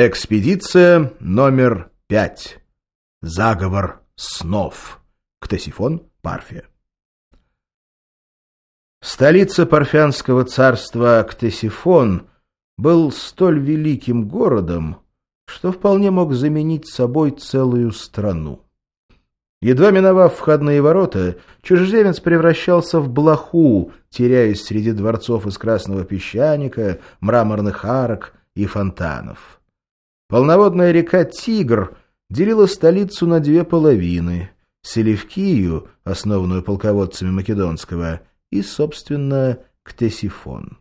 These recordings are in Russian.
Экспедиция номер пять. Заговор снов. Ктесифон, Парфия. Столица Парфянского царства Ктесифон был столь великим городом, что вполне мог заменить собой целую страну. Едва миновав входные ворота, чужеземец превращался в блоху, теряясь среди дворцов из красного песчаника, мраморных арок и фонтанов. Полноводная река Тигр делила столицу на две половины — Селевкию, основанную полководцами Македонского, и, собственно, Ктесифон.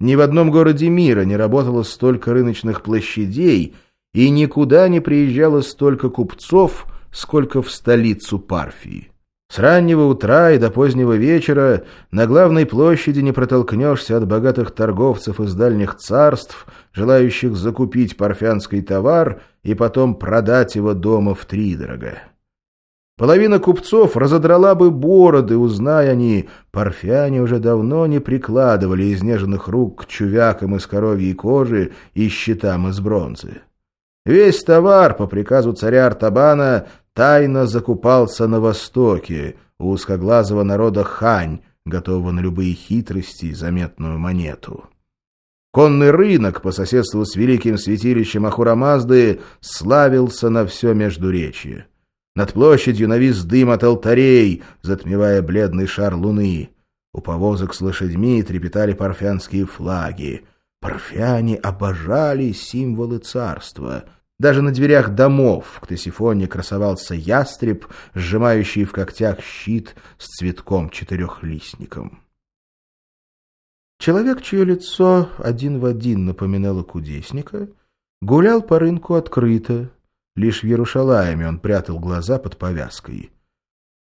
Ни в одном городе мира не работало столько рыночных площадей, и никуда не приезжало столько купцов, сколько в столицу Парфии. С раннего утра и до позднего вечера на главной площади не протолкнешься от богатых торговцев из дальних царств, желающих закупить парфянский товар и потом продать его дома в втридорога. Половина купцов разодрала бы бороды, узная они, парфяне уже давно не прикладывали изнеженных рук к чувякам из коровьей кожи и щитам из бронзы. Весь товар, по приказу царя Артабана, тайно закупался на Востоке у узкоглазого народа хань, готового на любые хитрости и заметную монету. Конный рынок по соседству с великим святилищем Ахурамазды славился на все Междуречье. Над площадью навис дым от алтарей, затмевая бледный шар луны. У повозок с лошадьми трепетали парфянские флаги. Парфяне обожали символы царства — даже на дверях домов в Ктесифоне красовался ястреб, сжимающий в когтях щит с цветком-четырехлистником. Человек, чье лицо один в один напоминало кудесника, гулял по рынку открыто. Лишь в Ярушалаеме он прятал глаза под повязкой.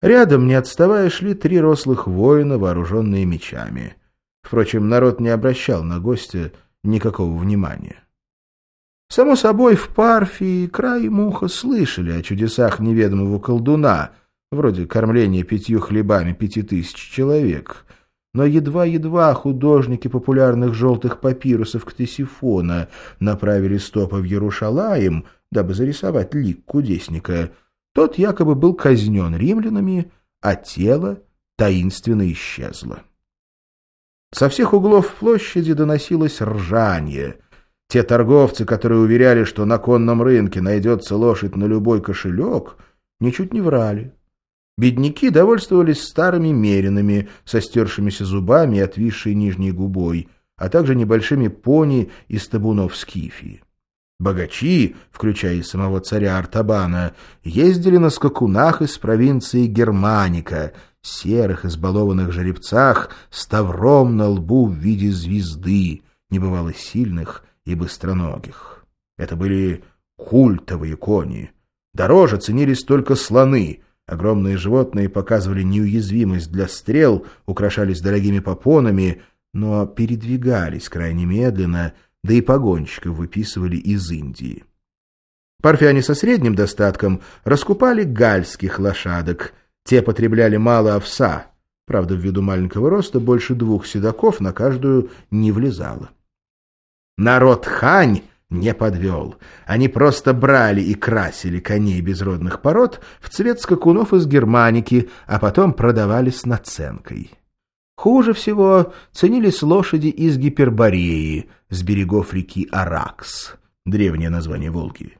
Рядом, не отставая, шли три рослых воина, вооруженные мечами. Впрочем, народ не обращал на гостя никакого внимания. Само собой, в Парфии край муха слышали о чудесах неведомого колдуна, вроде кормления пятью хлебами пяти тысяч человек. Но едва-едва художники популярных желтых папирусов Ктесифона направили стопы в Ярушалаем, дабы зарисовать лик кудесника, тот якобы был казнен римлянами, а тело таинственно исчезло. Со всех углов площади доносилось ржание — те торговцы, которые уверяли, что на конном рынке найдется лошадь на любой кошелек, ничуть не врали. Бедняки довольствовались старыми меринами, со стершимися зубами и отвисшей нижней губой, а также небольшими пони из табунов Скифии. Богачи, включая самого царя Артабана, ездили на скакунах из провинции Германика, серых избалованных жеребцах с тавром на лбу в виде звезды, небывало сильных и быстроногих. Это были культовые кони. Дороже ценились только слоны. Огромные животные показывали неуязвимость для стрел, украшались дорогими попонами, но передвигались крайне медленно, да и погонщиков выписывали из Индии. Парфяне со средним достатком раскупали гальских лошадок. Те потребляли мало овса. Правда, ввиду маленького роста больше двух седаков на каждую не влезало. Народ Хань не подвел. Они просто брали и красили коней безродных пород в цвет скакунов из германики, а потом продавали с наценкой. Хуже всего ценились лошади из Гипербореи, с берегов реки Аракс, древнее название Волги.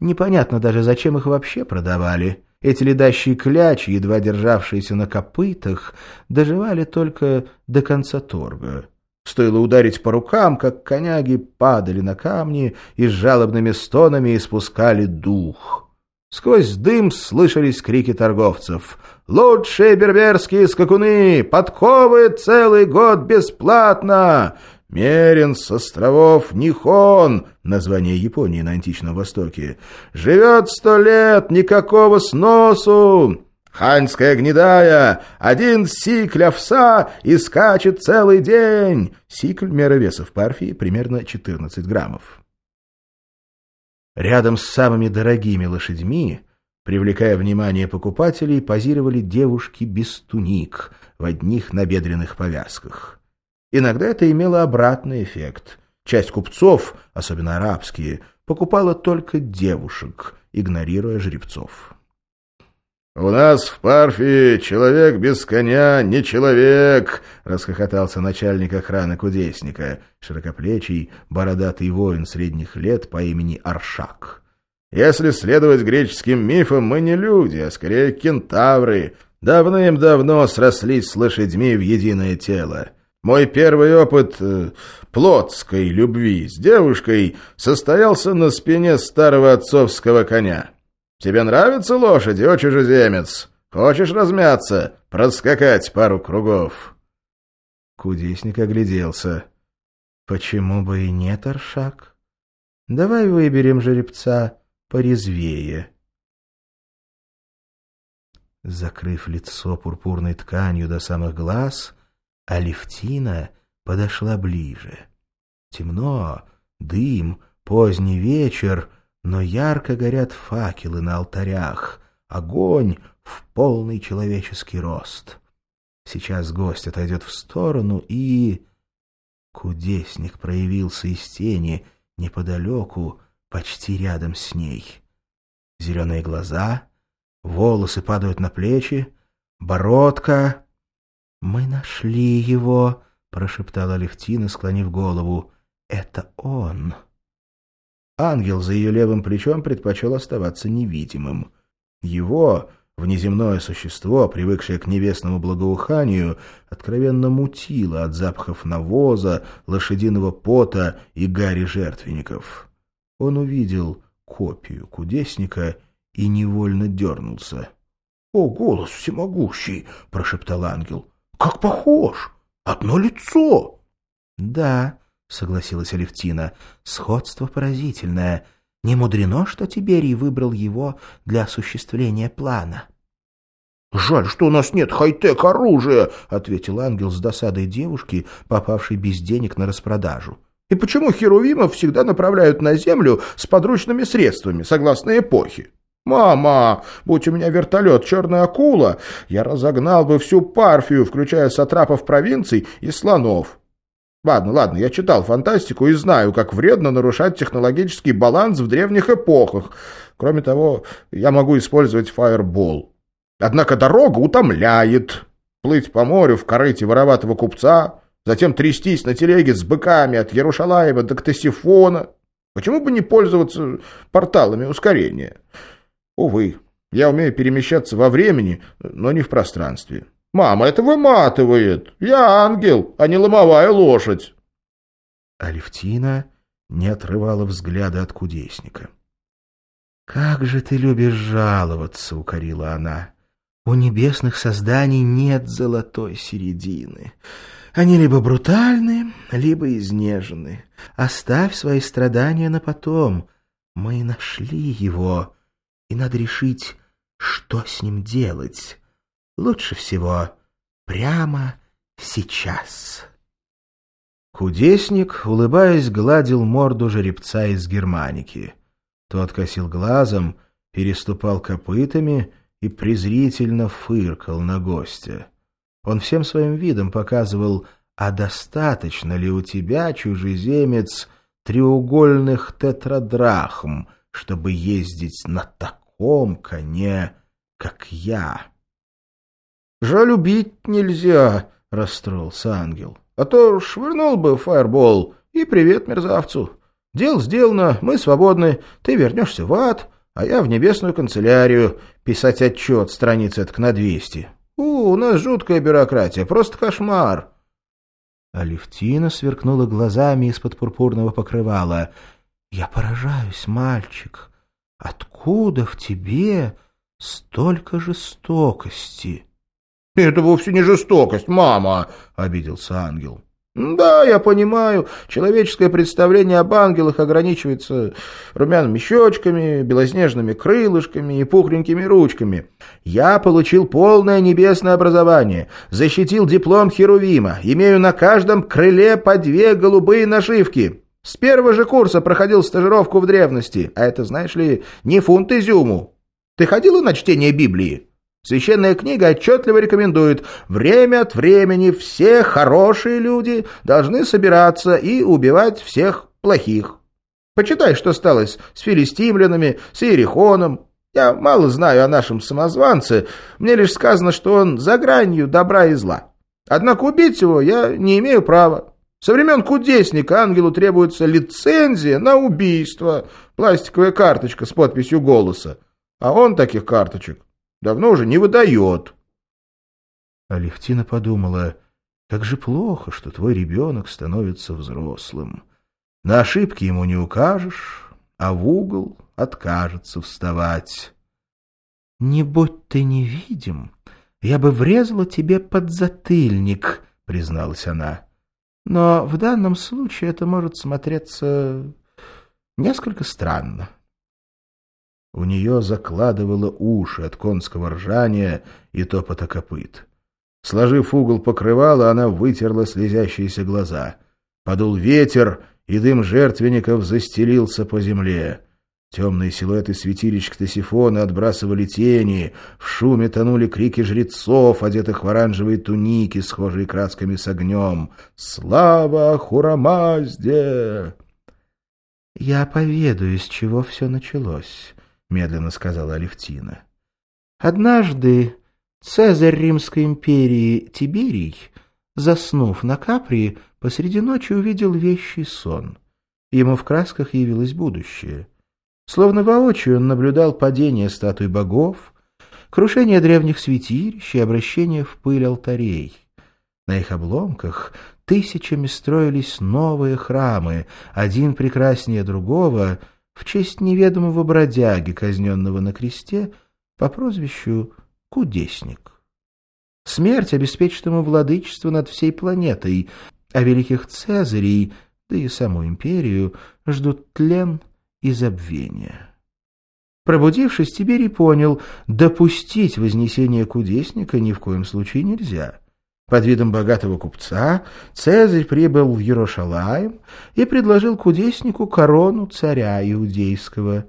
Непонятно даже, зачем их вообще продавали. Эти ледащие клячи, едва державшиеся на копытах, доживали только до конца торга. Стоило ударить по рукам, как коняги падали на камни и с жалобными стонами испускали дух. Сквозь дым слышались крики торговцев. «Лучшие берберские скакуны! Подковы целый год бесплатно!» Мерин с островов Нихон, название Японии на античном Востоке, живет сто лет, никакого сносу. Ханьская гнедая, один сикль овса и скачет целый день. Сикль — мера веса в парфии, примерно 14 граммов. Рядом с самыми дорогими лошадьми, привлекая внимание покупателей, позировали девушки без туник в одних набедренных повязках. Иногда это имело обратный эффект. Часть купцов, особенно арабские, покупала только девушек, игнорируя жребцов. «У нас в Парфе человек без коня не человек!» — расхохотался начальник охраны кудесника, широкоплечий, бородатый воин средних лет по имени Аршак. «Если следовать греческим мифам, мы не люди, а скорее кентавры. Давным-давно срослись с лошадьми в единое тело. Мой первый опыт э, плотской любви с девушкой состоялся на спине старого отцовского коня». Тебе нравятся лошади, о чужеземец? Хочешь размяться, проскакать пару кругов?» Кудесник огляделся. «Почему бы и нет, Аршак? Давай выберем жеребца порезвее». Закрыв лицо пурпурной тканью до самых глаз, Алевтина подошла ближе. Темно, дым, поздний вечер, но ярко горят факелы на алтарях, огонь в полный человеческий рост. Сейчас гость отойдет в сторону, и... Кудесник проявился из тени неподалеку, почти рядом с ней. Зеленые глаза, волосы падают на плечи, бородка. «Мы нашли его», — прошептала Левтина, склонив голову. «Это он». Ангел за ее левым плечом предпочел оставаться невидимым. Его, внеземное существо, привыкшее к небесному благоуханию, откровенно мутило от запахов навоза, лошадиного пота и гари жертвенников. Он увидел копию кудесника и невольно дернулся. — О, голос всемогущий! — прошептал ангел. — Как похож! Одно лицо! — Да, — согласилась Алевтина. — Сходство поразительное. Не мудрено, что Тиберий выбрал его для осуществления плана. — Жаль, что у нас нет хай-тек оружия, — ответил ангел с досадой девушки, попавшей без денег на распродажу. — И почему херувимов всегда направляют на землю с подручными средствами, согласно эпохе? «Мама, будь у меня вертолет «Черная акула», я разогнал бы всю парфию, включая сатрапов провинций и слонов. Ладно, ладно, я читал фантастику и знаю, как вредно нарушать технологический баланс в древних эпохах. Кроме того, я могу использовать фаербол. Однако дорога утомляет. Плыть по морю в корыте вороватого купца, затем трястись на телеге с быками от Ярушалаева до Ктосифона. Почему бы не пользоваться порталами ускорения? Увы, я умею перемещаться во времени, но не в пространстве. «Мама, это выматывает! Я ангел, а не ломовая лошадь!» Алевтина не отрывала взгляда от кудесника. «Как же ты любишь жаловаться!» — укорила она. «У небесных созданий нет золотой середины. Они либо брутальны, либо изнежены. Оставь свои страдания на потом. Мы нашли его, и надо решить, что с ним делать». Лучше всего прямо сейчас. Кудесник, улыбаясь, гладил морду жеребца из германики. Тот косил глазом, переступал копытами и презрительно фыркал на гостя. Он всем своим видом показывал, а достаточно ли у тебя, чужеземец, треугольных тетрадрахм, чтобы ездить на таком коне, как я. «Жаль, убить нельзя», — расстроился ангел. «А то швырнул бы фаербол, и привет мерзавцу. Дело сделано, мы свободны, ты вернешься в ад, а я в небесную канцелярию писать отчет страниц этак на двести. У, у нас жуткая бюрократия, просто кошмар». Алевтина сверкнула глазами из-под пурпурного покрывала. «Я поражаюсь, мальчик. Откуда в тебе столько жестокости?» «Это вовсе не жестокость, мама!» — обиделся ангел. «Да, я понимаю, человеческое представление об ангелах ограничивается румяными щечками, белоснежными крылышками и пухленькими ручками. Я получил полное небесное образование, защитил диплом Херувима, имею на каждом крыле по две голубые нашивки. С первого же курса проходил стажировку в древности, а это, знаешь ли, не фунт изюму. Ты ходила на чтение Библии?» Священная книга отчетливо рекомендует, время от времени все хорошие люди должны собираться и убивать всех плохих. Почитай, что стало с филистимлянами, с Иерихоном. Я мало знаю о нашем самозванце, мне лишь сказано, что он за гранью добра и зла. Однако убить его я не имею права. Со времен кудесника ангелу требуется лицензия на убийство, пластиковая карточка с подписью голоса. А он таких карточек Давно уже не выдает. Алевтина подумала, как же плохо, что твой ребенок становится взрослым. На ошибки ему не укажешь, а в угол откажется вставать. — Не будь ты невидим, я бы врезала тебе под затыльник, — призналась она. Но в данном случае это может смотреться несколько странно. У нее закладывало уши от конского ржания и топота копыт. Сложив угол покрывала, она вытерла слезящиеся глаза. Подул ветер, и дым жертвенников застелился по земле. Темные силуэты святилищ Ктосифона отбрасывали тени, в шуме тонули крики жрецов, одетых в оранжевые туники, схожие красками с огнем. «Слава Хурамазде!» «Я поведаю, с чего все началось». — медленно сказала Алевтина. «Однажды Цезарь Римской империи Тиберий, заснув на Капри, посреди ночи увидел вещий сон. Ему в красках явилось будущее. Словно воочию он наблюдал падение статуй богов, крушение древних святилищ и обращение в пыль алтарей. На их обломках тысячами строились новые храмы, один прекраснее другого — в честь неведомого бродяги, казненного на кресте, по прозвищу Кудесник. Смерть обеспечит ему владычество над всей планетой, а великих цезарей, да и саму империю, ждут тлен и забвение. Пробудившись, Тиберий понял, допустить вознесение кудесника ни в коем случае нельзя — под видом богатого купца Цезарь прибыл в Иерушалаем и предложил кудеснику корону царя иудейского,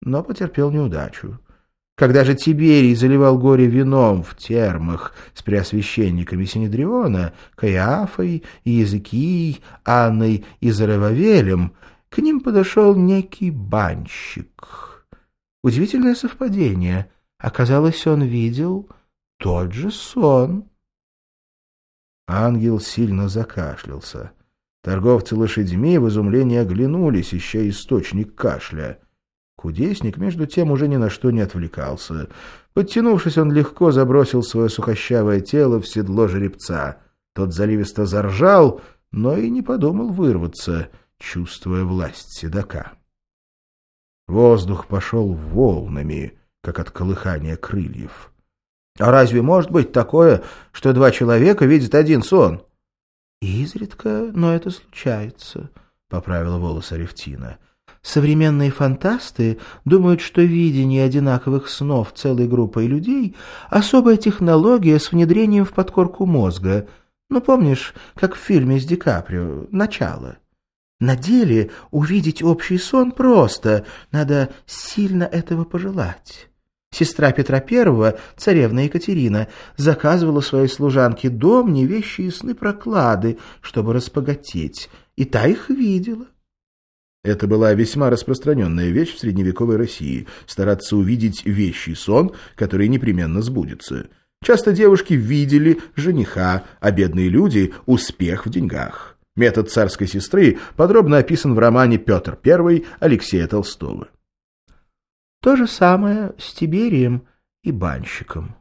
но потерпел неудачу. Когда же Тиберий заливал горе вином в термах с преосвященниками Синедриона, Каиафой, Иезекией, Анной и Зарававелем, к ним подошел некий банщик. Удивительное совпадение. Оказалось, он видел тот же сон. Ангел сильно закашлялся. Торговцы лошадьми в изумлении оглянулись, ища источник кашля. Кудесник, между тем, уже ни на что не отвлекался. Подтянувшись, он легко забросил свое сухощавое тело в седло жеребца. Тот заливисто заржал, но и не подумал вырваться, чувствуя власть седока. Воздух пошел волнами, как от колыхания крыльев. А разве может быть такое, что два человека видят один сон? — Изредка, но это случается, — поправила волос Аревтина. Современные фантасты думают, что видение одинаковых снов целой группой людей — особая технология с внедрением в подкорку мозга. Ну, помнишь, как в фильме с Ди Каприо «Начало»? На деле увидеть общий сон просто, надо сильно этого пожелать. Сестра Петра I, царевна Екатерина, заказывала своей служанке дом, не вещи и сны-проклады, чтобы распогатеть, и та их видела. Это была весьма распространенная вещь в средневековой России – стараться увидеть вещий сон, который непременно сбудется. Часто девушки видели жениха, а бедные люди – успех в деньгах. Метод царской сестры подробно описан в романе «Петр I» Алексея Толстого. То же самое с Тиберием и банщиком.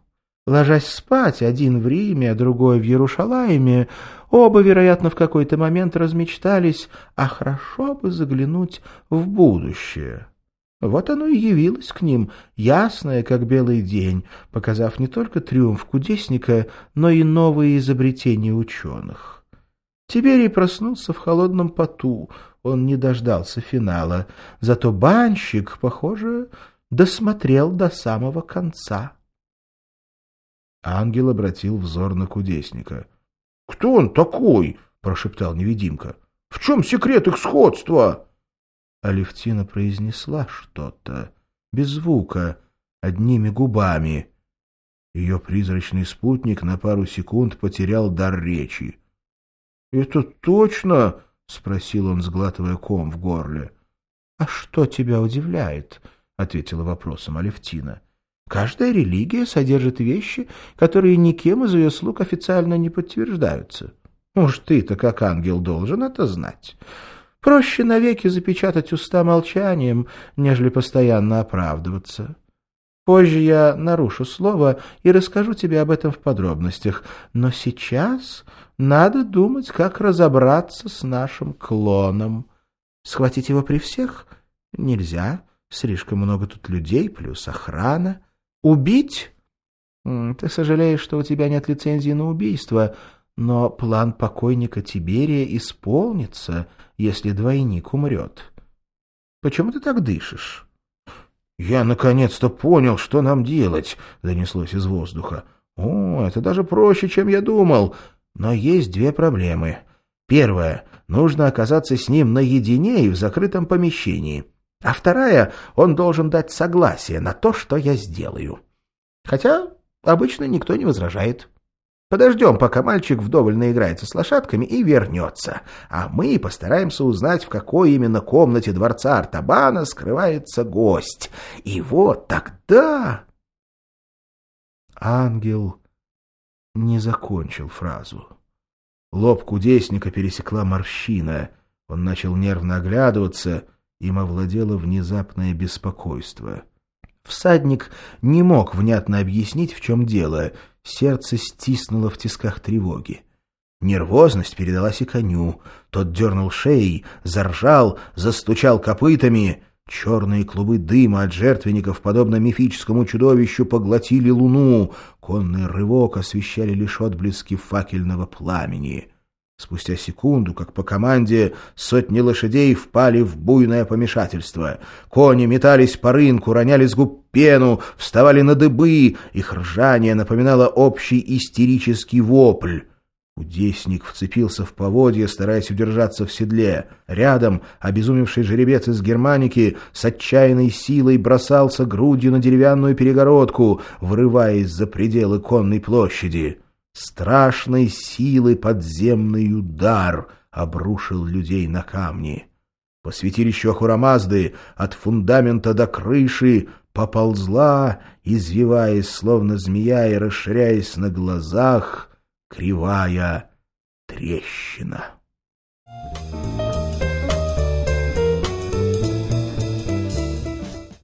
Ложась спать, один в Риме, а другой в Иерушалаиме, оба, вероятно, в какой-то момент размечтались, а хорошо бы заглянуть в будущее. Вот оно и явилось к ним, ясное, как белый день, показав не только триумф кудесника, но и новые изобретения ученых. Тиберий проснулся в холодном поту, он не дождался финала, зато банщик, похоже, досмотрел до самого конца. Ангел обратил взор на кудесника. — Кто он такой? — прошептал невидимка. — В чем секрет их сходства? Алевтина произнесла что-то, без звука, одними губами. Ее призрачный спутник на пару секунд потерял дар речи. — Это точно? — спросил он, сглатывая ком в горле. — А что тебя удивляет? — ответила вопросом Алевтина. — Каждая религия содержит вещи, которые никем из ее слуг официально не подтверждаются. Уж ты-то, как ангел, должен это знать. Проще навеки запечатать уста молчанием, нежели постоянно оправдываться. Позже я нарушу слово и расскажу тебе об этом в подробностях, но сейчас надо думать, как разобраться с нашим клоном. Схватить его при всех нельзя, слишком много тут людей, плюс охрана. Убить? Ты сожалеешь, что у тебя нет лицензии на убийство, но план покойника Тиберия исполнится, если двойник умрет. Почему ты так дышишь? — Я наконец-то понял, что нам делать, — донеслось из воздуха. — О, это даже проще, чем я думал. Но есть две проблемы. Первая — нужно оказаться с ним наедине и в закрытом помещении. А вторая — он должен дать согласие на то, что я сделаю. Хотя обычно никто не возражает. Подождем, пока мальчик вдоволь наиграется с лошадками и вернется, а мы постараемся узнать, в какой именно комнате дворца Артабана скрывается гость. И вот тогда... Ангел не закончил фразу. Лоб кудесника пересекла морщина. Он начал нервно оглядываться, им овладело внезапное беспокойство. Всадник не мог внятно объяснить, в чем дело — Сердце стиснуло в тисках тревоги. Нервозность передалась и коню. Тот дернул шеей, заржал, застучал копытами. Черные клубы дыма от жертвенников, подобно мифическому чудовищу, поглотили луну. Конный рывок освещали лишь отблески факельного пламени. Спустя секунду, как по команде, сотни лошадей впали в буйное помешательство. Кони метались по рынку, роняли с губ пену, вставали на дыбы. Их ржание напоминало общий истерический вопль. Кудесник вцепился в поводья, стараясь удержаться в седле. Рядом обезумевший жеребец из Германики с отчаянной силой бросался грудью на деревянную перегородку, врываясь за пределы конной площади. Страшной силы подземный удар обрушил людей на камни. По святилищу Ахурамазды от фундамента до крыши поползла, извиваясь, словно змея и расширяясь на глазах, кривая трещина.